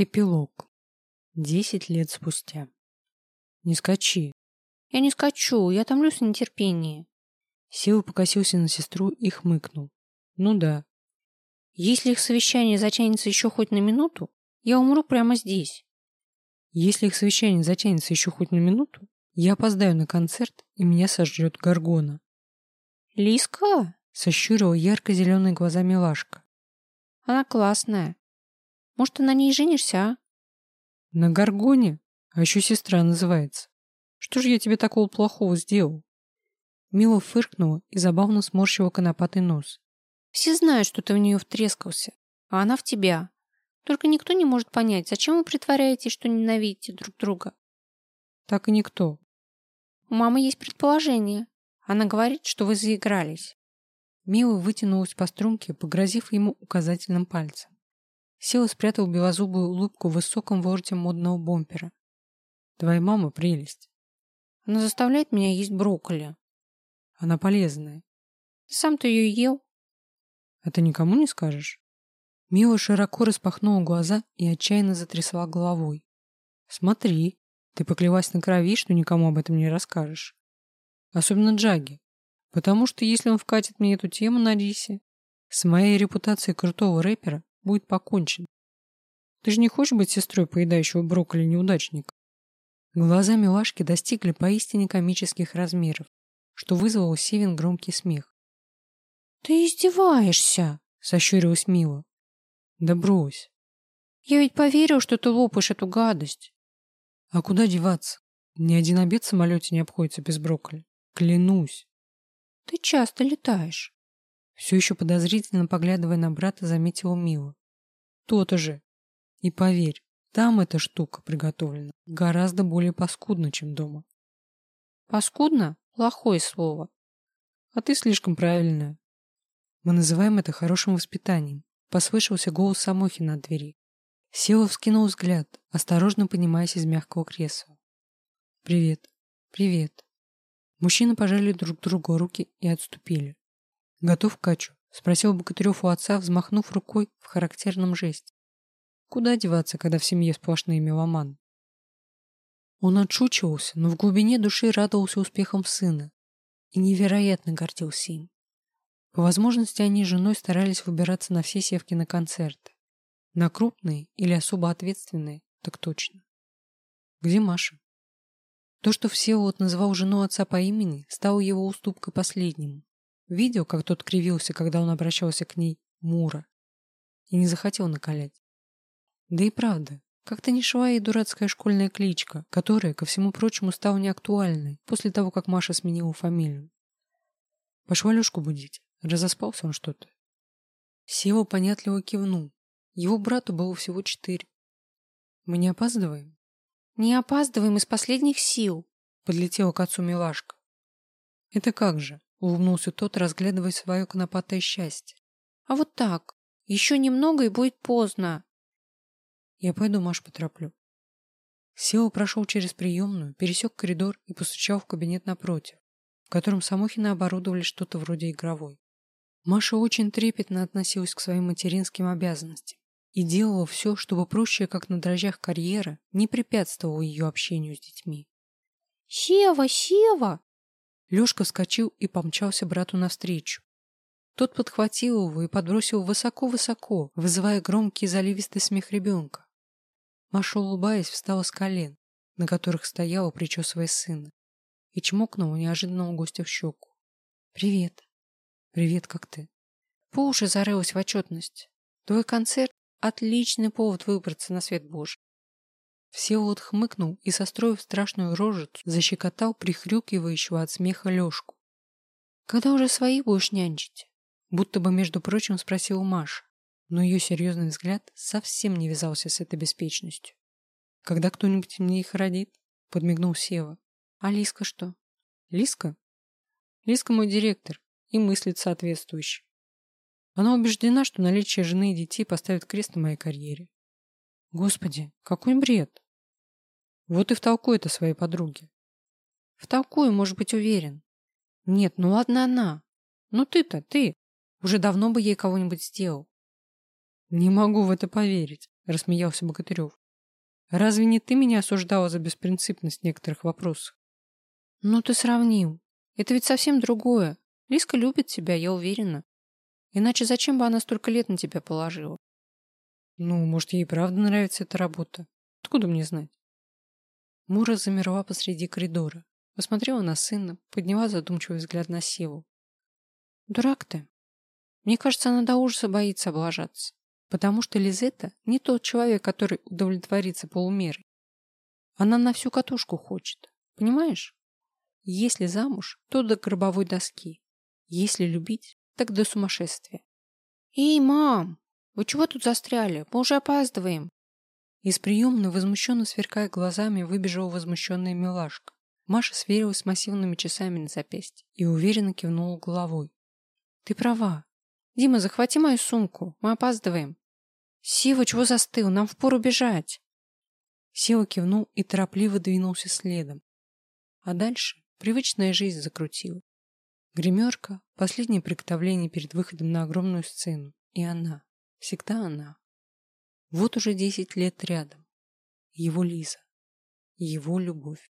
Эпилог. Десять лет спустя. Не скачи. Я не скачу, я томлюсь в нетерпении. Сева покосился на сестру и хмыкнул. Ну да. Если их совещание затянется еще хоть на минуту, я умру прямо здесь. Если их совещание затянется еще хоть на минуту, я опоздаю на концерт, и меня сожрет Гаргона. Лиска? Сощурила ярко-зеленые глаза милашка. Она классная. Может, ты на ней женишься, а? На Гаргоне? А еще сестра называется. Что же я тебе такого плохого сделал? Мила фыркнула и забавно сморщила конопатый нос. Все знают, что ты в нее втрескался, а она в тебя. Только никто не может понять, зачем вы притворяетесь, что ненавидите друг друга. Так и никто. У мамы есть предположение. Она говорит, что вы заигрались. Мила вытянулась по струнке, погрозив ему указательным пальцем. Села спрятал белозубую улыбку в высоком вороте модного бомпера. Твоя мама прелесть. Она заставляет меня есть брокколи. Она полезная. Ты сам-то ее ел? А ты никому не скажешь? Мила широко распахнула глаза и отчаянно затрясла головой. Смотри, ты поклялась на крови, что никому об этом не расскажешь. Особенно Джаги. Потому что если он вкатит мне эту тему на Рисе, с моей репутацией крутого рэпера будет покончен. Ты же не хочешь быть сестрой поедающего брокколи неудачника? Глаза милашки достигли поистине комических размеров, что вызвало у Севин громкий смех. «Ты издеваешься!» — сощурилась Мила. «Да брось!» «Я ведь поверил, что ты лопаешь эту гадость!» «А куда деваться? Ни один обед в самолете не обходится без брокколи. Клянусь!» «Ты часто летаешь!» Все еще подозрительно поглядывая на брата, заметила Мила. То-то же. И поверь, там эта штука приготовлена гораздо более паскудно, чем дома. Паскудно? Плохое слово. А ты слишком правильная. Мы называем это хорошим воспитанием. Послышался голос Самохина от двери. Сева вскинул взгляд, осторожно поднимаясь из мягкого кресла. «Привет. Привет». Мужчины пожали друг другу руки и отступили. «Готов качу?» — спросил Богатырев у отца, взмахнув рукой в характерном жесте. Куда деваться, когда в семье сплошные меломаны? Он отшучивался, но в глубине души радовался успехам сына и невероятно гордился им. По возможности они с женой старались выбираться на все севки на концерты. На крупные или особо ответственные, так точно. Где Маша? То, что Всеволод называл жену отца по имени, стало его уступкой последнему. Видел, как тот кривился, когда он обращался к ней Мура, и не захотел накалять. Да и правда, как-то не шла ей дурацкая школьная кличка, которая, ко всему прочему, стала неактуальной после того, как Маша сменила фамилию. Пошла Лешку будить. Разоспался он что-то. Сева понятливо кивнул. Его брату было всего четыре. Мы не опаздываем? Не опаздываем из последних сил, подлетела к отцу милашка. Это как же? Улыбнулся тот, разглядывая свое конопатое счастье. А вот так. Еще немного и будет поздно. Я пойду Маш потороплю. Сева прошел через приемную, пересек коридор и постучал в кабинет напротив, в котором Самохины оборудовали что-то вроде игровой. Маша очень трепетно относилась к своим материнским обязанностям и делала все, чтобы прущая, как на дрожжах карьера, не препятствовала ее общению с детьми. «Сева, Сева!» Лешка вскочил и помчался брату навстречу. Тот подхватил его и подбросил высоко-высоко, вызывая громкий заливистый смех ребенка. Маша, улыбаясь, встала с колен, на которых стояла, причесывая сына, и чмокнула неожиданного гостя в щеку. «Привет». «Привет, как ты?» «По уши зарылась в отчетность. Твой концерт — отличный повод выбраться на свет Божий. Всеволод хмыкнул и, состроив страшную рожицу, защекотал прихрюкивающего от смеха Лешку. «Когда уже свои будешь нянчить?» Будто бы, между прочим, спросил Маша, но ее серьезный взгляд совсем не вязался с этой беспечностью. «Когда кто-нибудь мне их родит?» — подмигнул Сева. «А Лиска что?» «Лиска?» «Лиска мой директор и мыслит соответствующе. Она убеждена, что наличие жены и детей поставит крест на моей карьере. Господи, какой бред! Вот и втолкуй это своей подруге. Втолкую, может быть, уверен. Нет, ну ладно она. Ну ты-то, ты. Уже давно бы ей кого-нибудь сделал. Не могу в это поверить, рассмеялся Богатырев. Разве не ты меня осуждала за беспринципность некоторых вопросов? Ну ты сравнил. Это ведь совсем другое. Лиска любит тебя, я уверена. Иначе зачем бы она столько лет на тебя положила? Ну, может, ей правда нравится эта работа. Откуда мне знать? Мура замерла посреди коридора, посмотрела на сына, подняла задумчивый взгляд на Севу. Дурак ты. Мне кажется, она до ужаса боится облажаться. Потому что Лизетта не тот человек, который удовлетворится полумерой. Она на всю катушку хочет. Понимаешь? Если замуж, то до гробовой доски. Если любить, так до сумасшествия. «Эй, мам! Вы чего тут застряли? Мы уже опаздываем!» Из приемной, возмущенно сверкая глазами, выбежала возмущенная милашка. Маша сверилась с массивными часами на запястье и уверенно кивнула головой. «Ты права. Дима, захвати мою сумку. Мы опаздываем». «Сива, чего застыл? Нам впору бежать!» Сева кивнул и торопливо двинулся следом. А дальше привычная жизнь закрутила. Гримерка, последнее приготовление перед выходом на огромную сцену. И она. Всегда она. Вот уже десять лет рядом. Его Лиза. Его любовь.